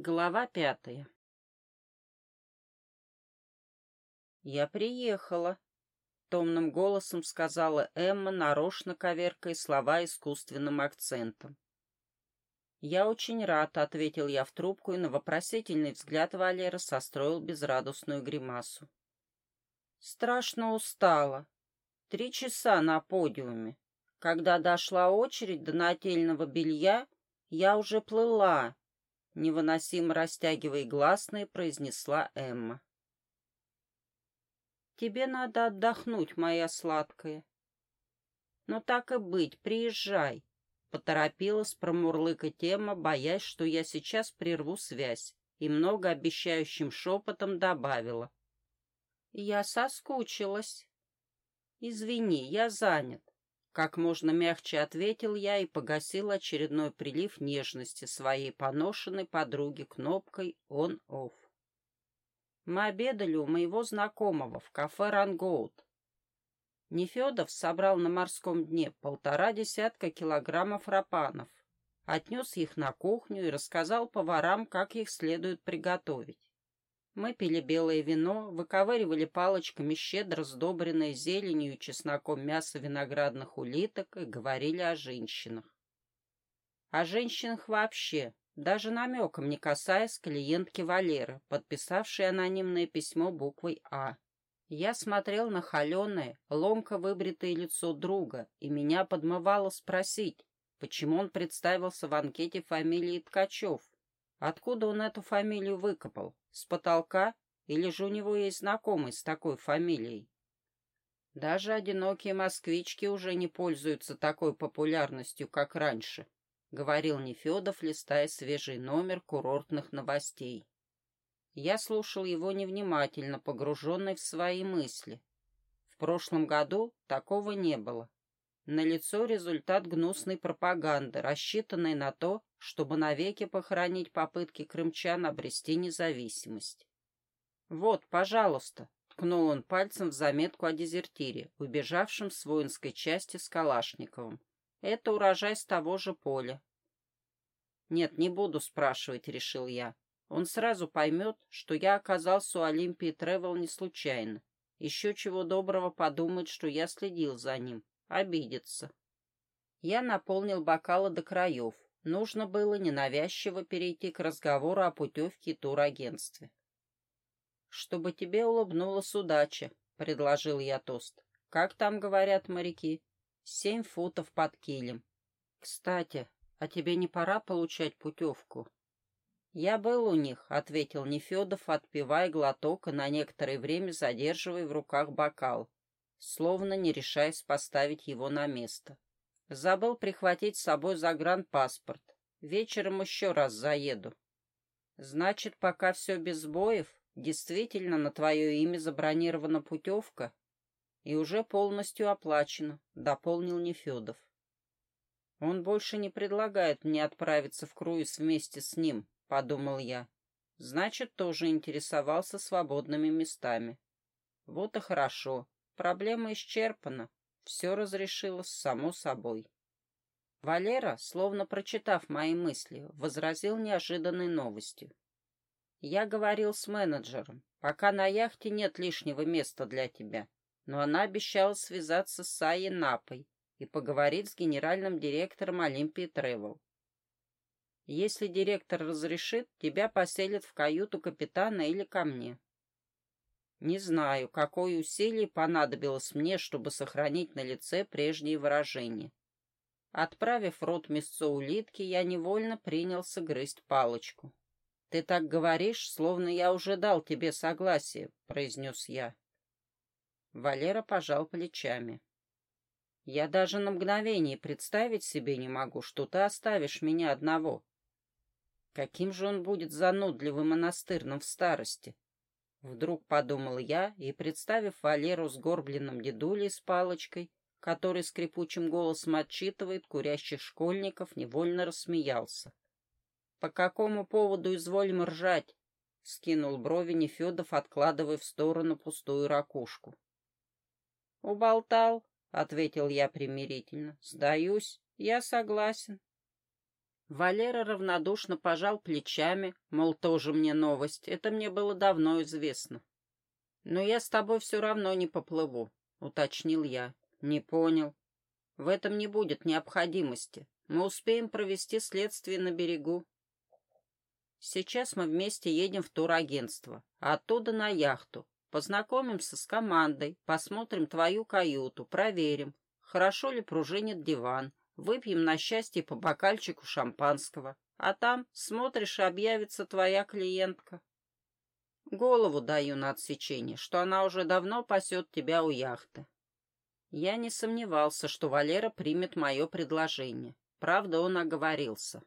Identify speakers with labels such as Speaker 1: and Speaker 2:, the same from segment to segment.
Speaker 1: Глава пятая «Я приехала», — томным голосом сказала Эмма, нарочно коверкая слова искусственным акцентом. «Я очень рад», — ответил я в трубку, и на вопросительный взгляд Валера состроил безрадостную гримасу. «Страшно устала. Три часа на подиуме. Когда дошла очередь до нательного белья, я уже плыла, невыносимо растягивая гласные, произнесла Эмма. «Тебе надо отдохнуть, моя сладкая». «Ну так и быть, приезжай», — поторопилась промурлыкать Эмма, боясь, что я сейчас прерву связь, и многообещающим шепотом добавила. «Я соскучилась». «Извини, я занят. Как можно мягче ответил я и погасил очередной прилив нежности своей поношенной подруги кнопкой «Он-Офф». Мы обедали у моего знакомого в кафе «Рангоут». Нефедов собрал на морском дне полтора десятка килограммов рапанов, отнес их на кухню и рассказал поварам, как их следует приготовить. Мы пили белое вино, выковыривали палочками щедро сдобренное зеленью и чесноком мясо виноградных улиток и говорили о женщинах. О женщинах вообще, даже намеком не касаясь клиентки Валеры, подписавшей анонимное письмо буквой «А». Я смотрел на холеное, ломко выбритое лицо друга, и меня подмывало спросить, почему он представился в анкете фамилии Ткачев, откуда он эту фамилию выкопал, с потолка? Или же у него есть знакомый с такой фамилией? Даже одинокие москвички уже не пользуются такой популярностью, как раньше, — говорил Нефедов, листая свежий номер курортных новостей. Я слушал его невнимательно, погруженный в свои мысли. В прошлом году такого не было. Налицо результат гнусной пропаганды, рассчитанной на то, чтобы навеки похоронить попытки крымчан обрести независимость. «Вот, пожалуйста», — ткнул он пальцем в заметку о дезертире, убежавшем с воинской части с Калашниковым. «Это урожай с того же поля». «Нет, не буду спрашивать», — решил я. Он сразу поймет, что я оказался у Олимпии Тревел не случайно. Еще чего доброго подумает, что я следил за ним обидится. Я наполнил бокалы до краев. Нужно было ненавязчиво перейти к разговору о путевке и турагентстве. «Чтобы тебе улыбнулась удача», — предложил я тост. «Как там говорят моряки? Семь футов под килем. Кстати, а тебе не пора получать путевку?» «Я был у них», — ответил Нефедов, отпивая глоток и на некоторое время задерживая в руках бокал словно не решаясь поставить его на место. Забыл прихватить с собой загранпаспорт. Вечером еще раз заеду. Значит, пока все без боев, действительно на твое имя забронирована путевка и уже полностью оплачена, дополнил Нефедов. Он больше не предлагает мне отправиться в круиз вместе с ним, подумал я. Значит, тоже интересовался свободными местами. Вот и хорошо. Проблема исчерпана. Все разрешилось само собой. Валера, словно прочитав мои мысли, возразил неожиданной новостью. Я говорил с менеджером. Пока на яхте нет лишнего места для тебя. Но она обещала связаться с Саей Напой и поговорить с генеральным директором Олимпии Тревел. Если директор разрешит, тебя поселят в каюту капитана или ко мне. Не знаю, какое усилие понадобилось мне, чтобы сохранить на лице прежние выражения. Отправив рот мясцо улитки, я невольно принялся грызть палочку. — Ты так говоришь, словно я уже дал тебе согласие, — произнес я. Валера пожал плечами. — Я даже на мгновение представить себе не могу, что ты оставишь меня одного. Каким же он будет занудливым и настырным в старости? — Вдруг подумал я и, представив Валеру с горбленным дедулей с палочкой, который скрипучим голосом отчитывает курящих школьников, невольно рассмеялся. «По какому поводу изволим ржать?» — скинул брови Нефедов, откладывая в сторону пустую ракушку. «Уболтал», — ответил я примирительно. «Сдаюсь, я согласен». Валера равнодушно пожал плечами, мол, тоже мне новость, это мне было давно известно. «Но я с тобой все равно не поплыву», — уточнил я. «Не понял. В этом не будет необходимости. Мы успеем провести следствие на берегу. Сейчас мы вместе едем в турагентство, а оттуда на яхту. Познакомимся с командой, посмотрим твою каюту, проверим, хорошо ли пружинит диван, выпьем на счастье по бокальчику шампанского. А там, смотришь, объявится твоя клиентка. Голову даю на отсечение, что она уже давно пасет тебя у яхты. Я не сомневался, что Валера примет мое предложение. Правда, он оговорился.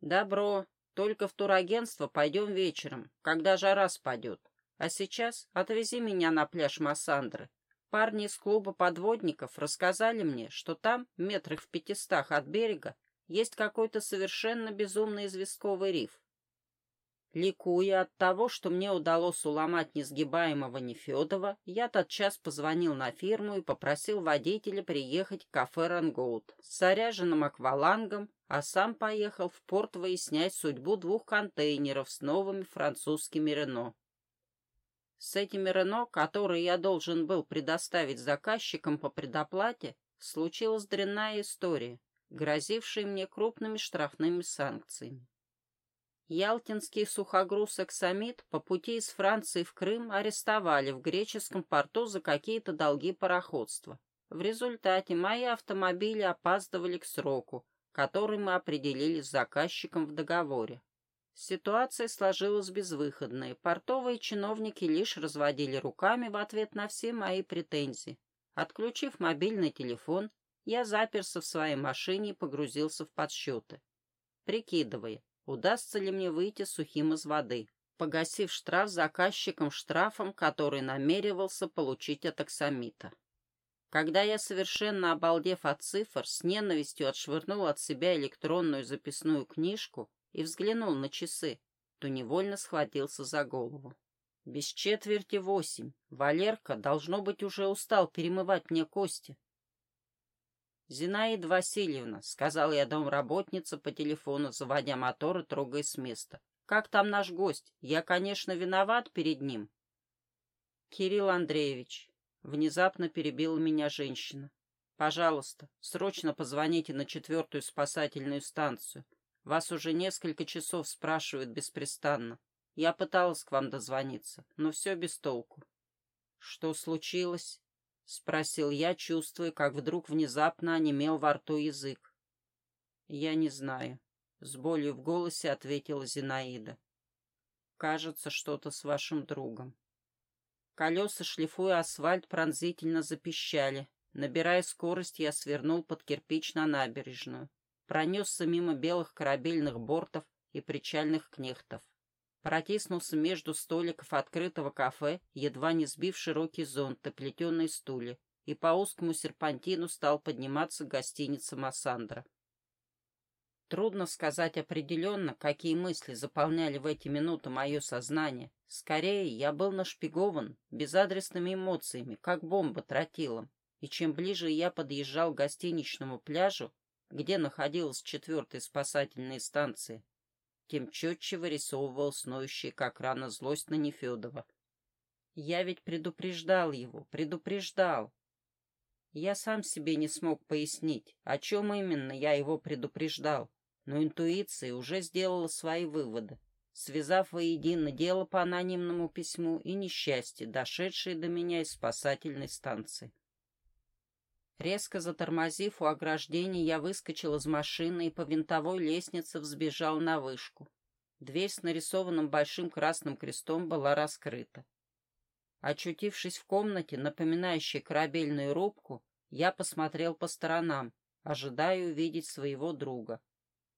Speaker 1: «Добро, только в турагентство пойдем вечером, когда жара спадет. А сейчас отвези меня на пляж Массандры. Парни из клуба подводников рассказали мне, что там, метрах в пятистах от берега, есть какой-то совершенно безумный известковый риф. Ликуя от того, что мне удалось уломать несгибаемого Нефедова, я тотчас позвонил на фирму и попросил водителя приехать к кафе «Рангоут» с заряженным аквалангом, а сам поехал в порт выяснять судьбу двух контейнеров с новыми французскими «Рено». С этими «Рено», которые я должен был предоставить заказчикам по предоплате, случилась дрянная история, грозившая мне крупными штрафными санкциями. Ялтинский сухогруз «Эксамит» по пути из Франции в Крым арестовали в греческом порту за какие-то долги пароходства. В результате мои автомобили опаздывали к сроку, который мы определили с заказчиком в договоре. Ситуация сложилась безвыходной. Портовые чиновники лишь разводили руками в ответ на все мои претензии. Отключив мобильный телефон, я заперся в своей машине и погрузился в подсчеты. Прикидывая, удастся ли мне выйти сухим из воды, погасив штраф заказчиком штрафом, который намеревался получить от аксамита. Когда я, совершенно обалдев от цифр, с ненавистью отшвырнул от себя электронную записную книжку и взглянул на часы, то невольно схватился за голову. Без четверти восемь. Валерка, должно быть, уже устал перемывать мне кости. «Зинаида Васильевна», — сказал я домработнице по телефону, заводя мотор и трогая с места. «Как там наш гость? Я, конечно, виноват перед ним». «Кирилл Андреевич», — внезапно перебила меня женщина. «Пожалуйста, срочно позвоните на четвертую спасательную станцию. Вас уже несколько часов спрашивают беспрестанно. Я пыталась к вам дозвониться, но все без толку». «Что случилось?» — спросил я, чувствуя, как вдруг внезапно онемел во рту язык. «Я не знаю», — с болью в голосе ответила Зинаида. «Кажется, что-то с вашим другом». Колеса, шлифуя асфальт, пронзительно запищали. Набирая скорость, я свернул под кирпич на набережную. Пронесся мимо белых корабельных бортов и причальных кнехтов протиснулся между столиков открытого кафе, едва не сбив широкий зонт и плетеные стулья, и по узкому серпантину стал подниматься гостиница «Массандра». Трудно сказать определенно, какие мысли заполняли в эти минуты мое сознание. Скорее, я был нашпигован безадресными эмоциями, как бомба тротилом. И чем ближе я подъезжал к гостиничному пляжу, где находилась четвертая спасательная станция, тем четче вырисовывалась ноющая, как рана, злость на Нефедова. Я ведь предупреждал его, предупреждал. Я сам себе не смог пояснить, о чем именно я его предупреждал, но интуиция уже сделала свои выводы, связав воедино дело по анонимному письму и несчастье, дошедшее до меня из спасательной станции. Резко затормозив у ограждения, я выскочил из машины и по винтовой лестнице взбежал на вышку. Дверь с нарисованным большим красным крестом была раскрыта. Очутившись в комнате, напоминающей корабельную рубку, я посмотрел по сторонам, ожидая увидеть своего друга.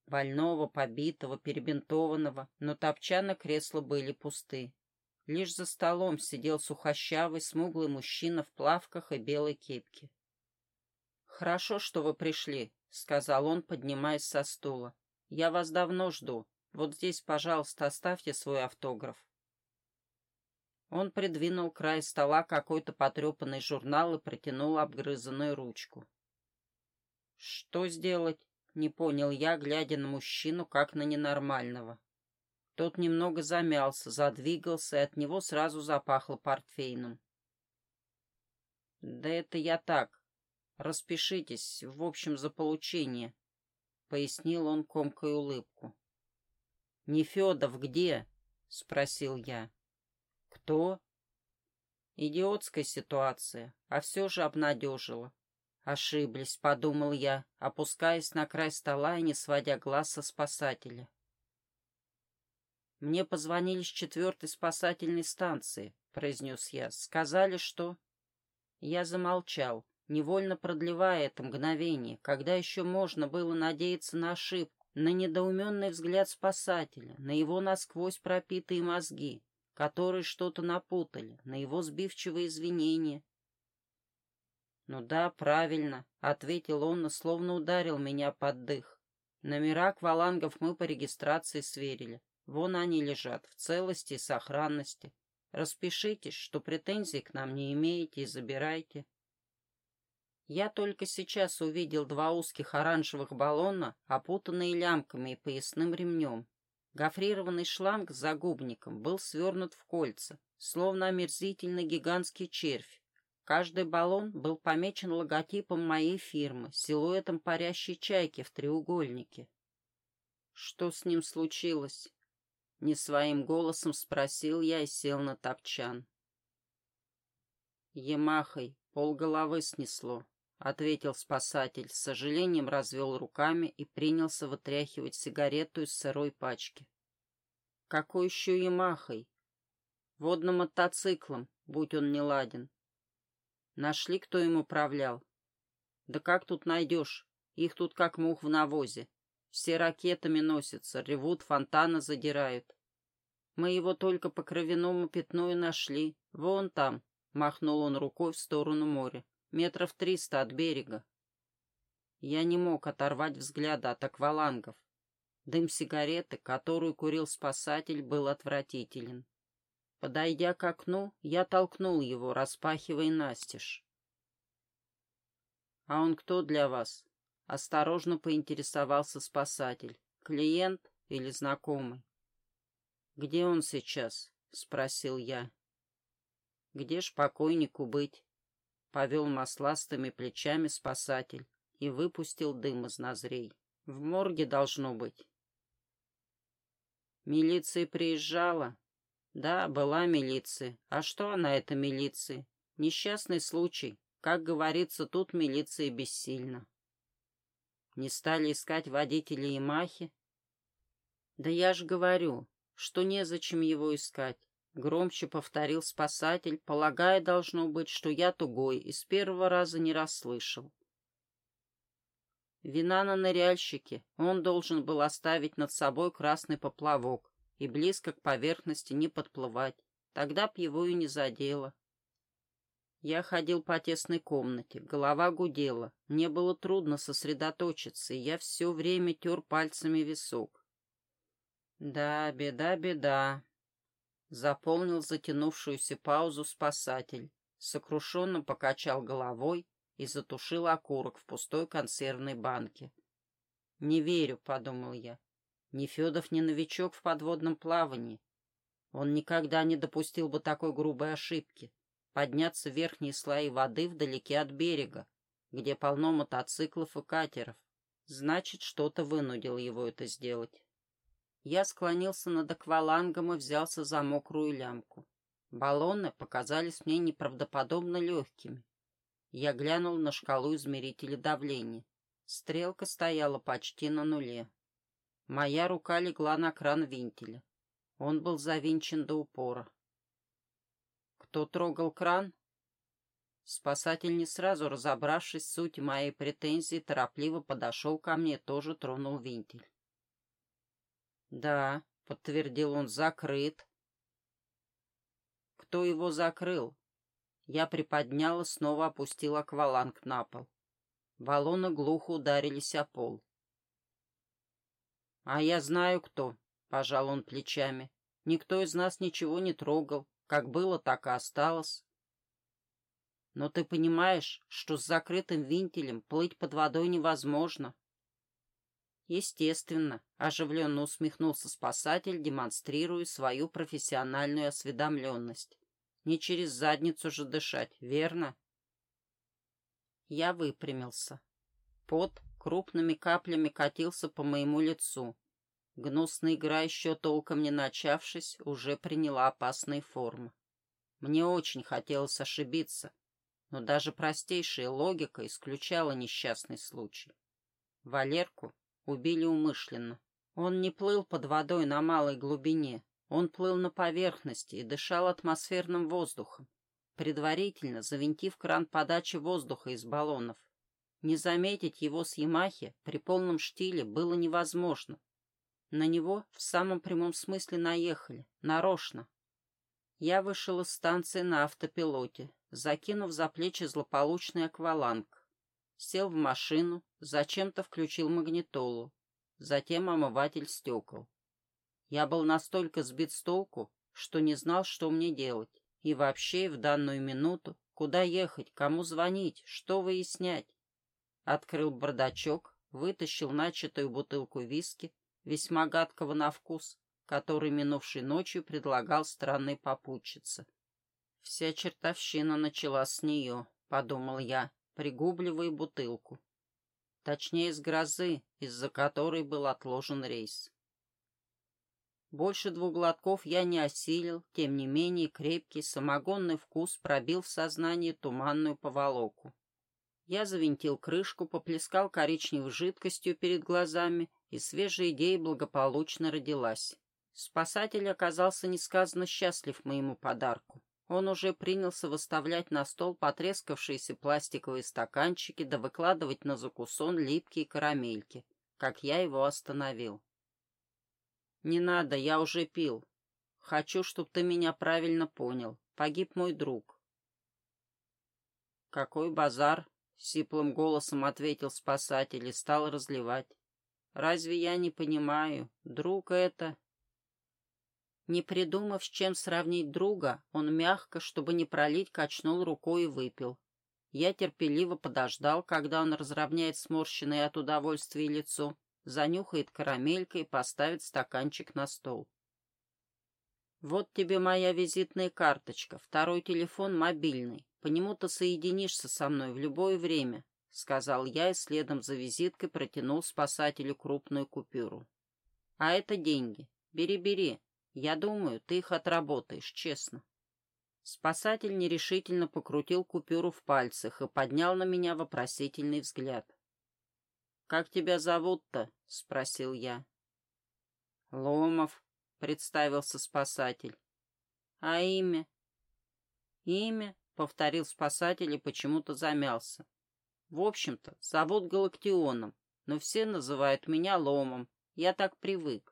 Speaker 1: Больного, побитого, перебинтованного, но топчана кресла были пусты. Лишь за столом сидел сухощавый, смуглый мужчина в плавках и белой кепке. «Хорошо, что вы пришли», — сказал он, поднимаясь со стула. «Я вас давно жду. Вот здесь, пожалуйста, оставьте свой автограф». Он придвинул край стола какой-то потрепанный журнал и протянул обгрызанную ручку. «Что сделать?» — Не понял я, глядя на мужчину, как на ненормального. Тот немного замялся, задвигался, и от него сразу запахло портфейном. «Да это я так. Распишитесь, в общем, за получение», — пояснил он комкой улыбку. «Нефедов где?» — спросил я. «Кто?» Идиотская ситуация, а все же обнадежила. Ошиблись, подумал я, опускаясь на край стола и не сводя глаз со спасателя. «Мне позвонили с четвертой спасательной станции», — произнес я. «Сказали, что...» Я замолчал, невольно продлевая это мгновение, когда еще можно было надеяться на ошибку, на недоуменный взгляд спасателя, на его насквозь пропитые мозги, которые что-то напутали, на его сбивчивые извинения. «Ну да, правильно», — ответил он, но словно ударил меня под дых. «Номера аквалангов мы по регистрации сверили. Вон они лежат, в целости и сохранности. Распишитесь, что претензий к нам не имеете, и забирайте. Я только сейчас увидел два узких оранжевых баллона, опутанные лямками и поясным ремнем. Гофрированный шланг с загубником был свернут в кольца, словно омерзительный гигантский червь. Каждый баллон был помечен логотипом моей фирмы, силуэтом парящей чайки в треугольнике. Что с ним случилось? Не своим голосом спросил я и сел на топчан. Ямахой полголовы снесло, ответил спасатель, с сожалением развел руками и принялся вытряхивать сигарету из сырой пачки. Какой еще Ямахой? Водным мотоциклом, будь он не ладен. Нашли, кто им управлял? Да как тут найдешь? Их тут как мух в навозе. Все ракетами носятся, ревут, фонтаны задирают. Мы его только по кровяному пятну и нашли. Вон там, — махнул он рукой в сторону моря, метров триста от берега. Я не мог оторвать взгляда от аквалангов. Дым сигареты, которую курил спасатель, был отвратителен. Подойдя к окну, я толкнул его, распахивая настежь. «А он кто для вас?» Осторожно поинтересовался спасатель. «Клиент или знакомый?» «Где он сейчас?» — спросил я. «Где ж покойнику быть?» Повел масластыми плечами спасатель и выпустил дым из нозрей. «В морге должно быть». «Милиция приезжала?» «Да, была милиция. А что она, эта милиция? Несчастный случай. Как говорится, тут милиция бессильна». Не стали искать водителя Ямахи? Да я ж говорю, что незачем его искать. Громче повторил спасатель, полагая, должно быть, что я тугой и с первого раза не расслышал. Вина на ныряльщике. Он должен был оставить над собой красный поплавок и близко к поверхности не подплывать. Тогда б его и не задело. Я ходил по тесной комнате, голова гудела, мне было трудно сосредоточиться, и я все время тер пальцами висок. Да, беда, беда. Заполнил затянувшуюся паузу спасатель, сокрушенно покачал головой и затушил окурок в пустой консервной банке. «Не верю», — подумал я. «Ни Федов, ни новичок в подводном плавании. Он никогда не допустил бы такой грубой ошибки подняться в верхние слои воды вдалеке от берега, где полно мотоциклов и катеров. Значит, что-то вынудило его это сделать. Я склонился над аквалангом и взялся за мокрую лямку. Баллоны показались мне неправдоподобно легкими. Я глянул на шкалу измерителя давления. Стрелка стояла почти на нуле. Моя рука легла на кран винтеля. Он был завинчен до упора. Кто трогал кран? Спасатель, не сразу разобравшись в сути моей претензии, торопливо подошел ко мне, тоже тронул винтель. «Да», — подтвердил он, — «закрыт». «Кто его закрыл?» Я приподнял и снова опустил акваланг на пол. Баллоны глухо ударились о пол. «А я знаю, кто», — пожал он плечами. «Никто из нас ничего не трогал. Как было, так и осталось. Но ты понимаешь, что с закрытым винтелем плыть под водой невозможно. Естественно, оживленно усмехнулся спасатель, демонстрируя свою профессиональную осведомленность. Не через задницу же дышать, верно? Я выпрямился. Пот крупными каплями катился по моему лицу. Гнусная игра, еще толком не начавшись, уже приняла опасные формы. Мне очень хотелось ошибиться, но даже простейшая логика исключала несчастный случай. Валерку убили умышленно. Он не плыл под водой на малой глубине, он плыл на поверхности и дышал атмосферным воздухом, предварительно завинтив кран подачи воздуха из баллонов. Не заметить его с Ямахи при полном штиле было невозможно. На него в самом прямом смысле наехали, нарочно. Я вышел из станции на автопилоте, закинув за плечи злополучный акваланг. Сел в машину, зачем-то включил магнитолу, затем омыватель стекол. Я был настолько сбит с толку, что не знал, что мне делать. И вообще в данную минуту, куда ехать, кому звонить, что выяснять. Открыл бардачок, вытащил начатую бутылку виски, весьма гадкого на вкус, который минувшей ночью предлагал странной попутчице. Вся чертовщина начала с нее, подумал я, пригубливая бутылку. Точнее, с грозы, из-за которой был отложен рейс. Больше двух глотков я не осилил, тем не менее крепкий самогонный вкус пробил в сознании туманную поволоку. Я завинтил крышку, поплескал коричневой жидкостью перед глазами, и свежая идея благополучно родилась. Спасатель оказался несказанно счастлив моему подарку. Он уже принялся выставлять на стол потрескавшиеся пластиковые стаканчики да выкладывать на закусон липкие карамельки, как я его остановил. «Не надо, я уже пил. Хочу, чтобы ты меня правильно понял. Погиб мой друг». «Какой базар?» — сиплым голосом ответил спасатель и стал разливать. «Разве я не понимаю? Друг это...» Не придумав, с чем сравнить друга, он мягко, чтобы не пролить, качнул рукой и выпил. Я терпеливо подождал, когда он разровняет сморщенное от удовольствия лицо, занюхает карамелькой и поставит стаканчик на стол. «Вот тебе моя визитная карточка, второй телефон мобильный. По нему ты соединишься со мной в любое время», — сказал я и следом за визиткой протянул спасателю крупную купюру. «А это деньги. Бери-бери. Я думаю, ты их отработаешь, честно». Спасатель нерешительно покрутил купюру в пальцах и поднял на меня вопросительный взгляд. «Как тебя зовут-то?» — спросил я. «Ломов», — представился спасатель. «А имя?» «Имя?» — повторил спасатель и почему-то замялся. «В общем-то, зовут Галактионом, но все называют меня Ломом. Я так привык».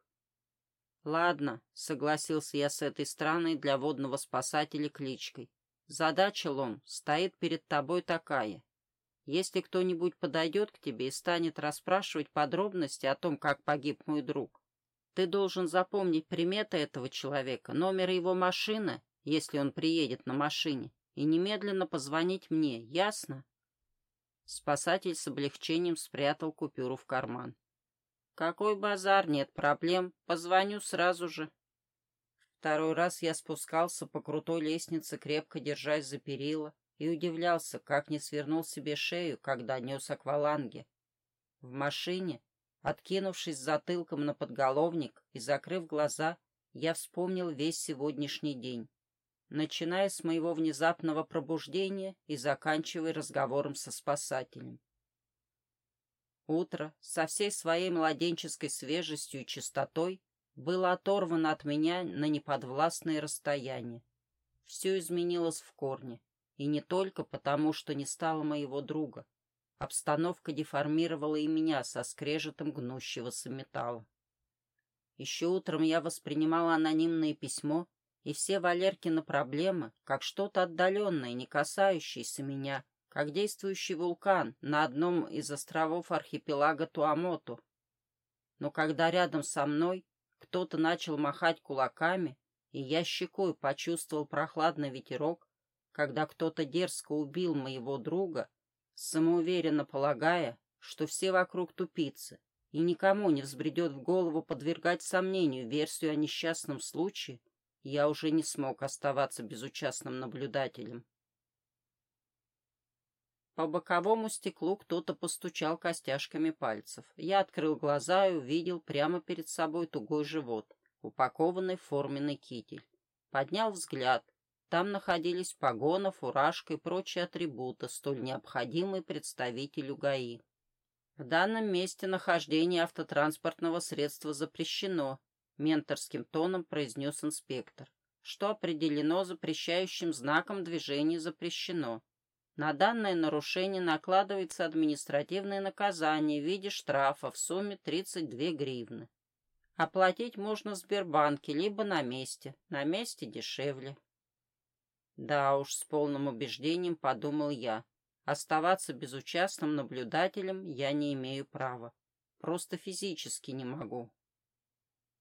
Speaker 1: «Ладно», — согласился я с этой странной для водного спасателя кличкой. «Задача, Лом, стоит перед тобой такая. Если кто-нибудь подойдет к тебе и станет расспрашивать подробности о том, как погиб мой друг, ты должен запомнить приметы этого человека, номер его машины, если он приедет на машине, и немедленно позвонить мне, ясно?» Спасатель с облегчением спрятал купюру в карман. «Какой базар, нет проблем, позвоню сразу же». Второй раз я спускался по крутой лестнице, крепко держась за перила, и удивлялся, как не свернул себе шею, когда нес акваланги. В машине, откинувшись затылком на подголовник и закрыв глаза, я вспомнил весь сегодняшний день, начиная с моего внезапного пробуждения и заканчивая разговором со спасателем. Утро со всей своей младенческой свежестью и чистотой было оторвано от меня на неподвластное расстояние. Все изменилось в корне. И не только потому, что не стало моего друга. Обстановка деформировала и меня со скрежетом гнущегося металла. Еще утром я воспринимала анонимное письмо и все Валеркины проблемы как что-то отдаленное, не касающееся меня, как действующий вулкан на одном из островов архипелага Туамоту. Но когда рядом со мной кто-то начал махать кулаками, и я щекой почувствовал прохладный ветерок, когда кто-то дерзко убил моего друга, самоуверенно полагая, что все вокруг тупицы, и никому не взбредет в голову подвергать сомнению версию о несчастном случае, я уже не смог оставаться безучастным наблюдателем. По боковому стеклу кто-то постучал костяшками пальцев. Я открыл глаза и увидел прямо перед собой тугой живот, упакованный в форменный китель. Поднял взгляд. Там находились погона, фуражка и прочие атрибуты, столь необходимые представителю ГАИ. В данном месте нахождение автотранспортного средства запрещено, менторским тоном произнес инспектор, что определено запрещающим знаком движения запрещено. На данное нарушение накладывается административное наказание в виде штрафа в сумме 32 гривны. Оплатить можно в Сбербанке, либо на месте. На месте дешевле. Да уж, с полным убеждением подумал я. Оставаться безучастным наблюдателем я не имею права. Просто физически не могу.